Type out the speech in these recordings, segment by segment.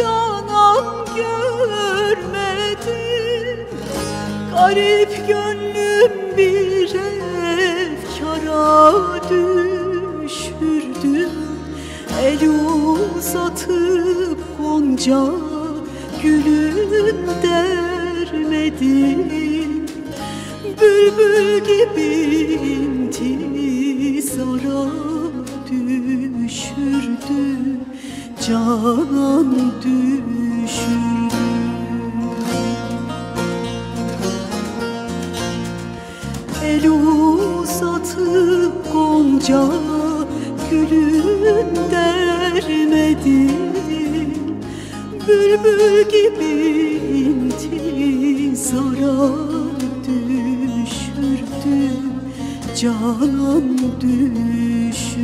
Canan görmedim Garip gönlüm bir efkara düşürdüm El uzatıp gonca gülüm dermedim Bülbül gibi intizara düşürdü Canan düşürdü El uzatıp gonca gülüm dermedim Bülbül gibi intizara düşürdü. Canan düşürdü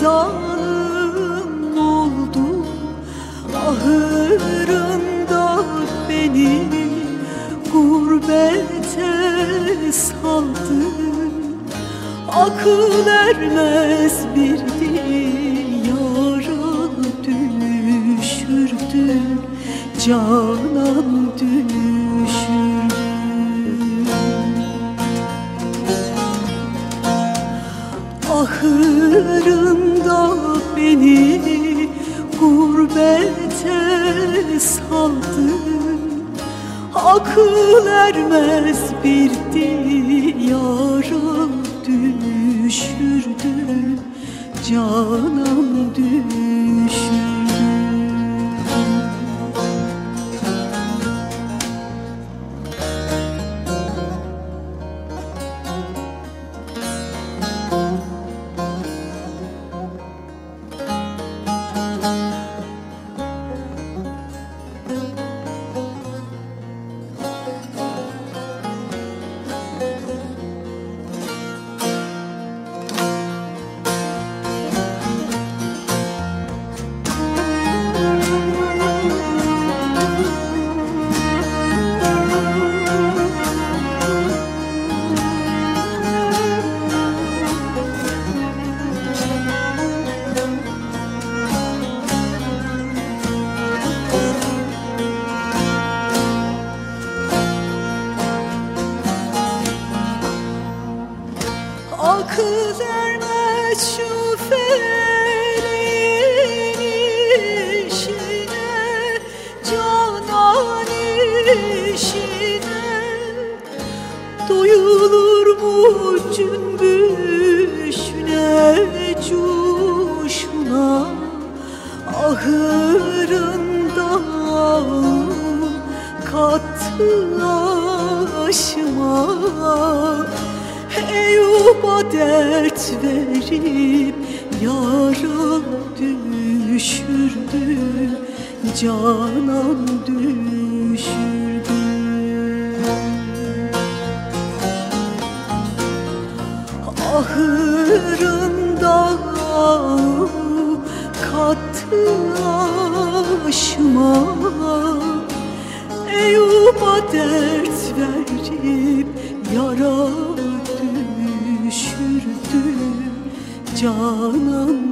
zalim oldu Ahırında beni gurbete saldı. Akıl ermez bir diyara düşürdü Canan düşürdü. Ahırında beni gurbete saldı. Akıl ermez bir diyara düşürdü. Canan düşürdü cümbüşüne Cuşuna Ahırında kattı aşıma. Eyüp'a dert verip yara düşürdü Canan düşürdü Ahırında kattı aşıma Eyüp'a dert verip yara düşürdü Canan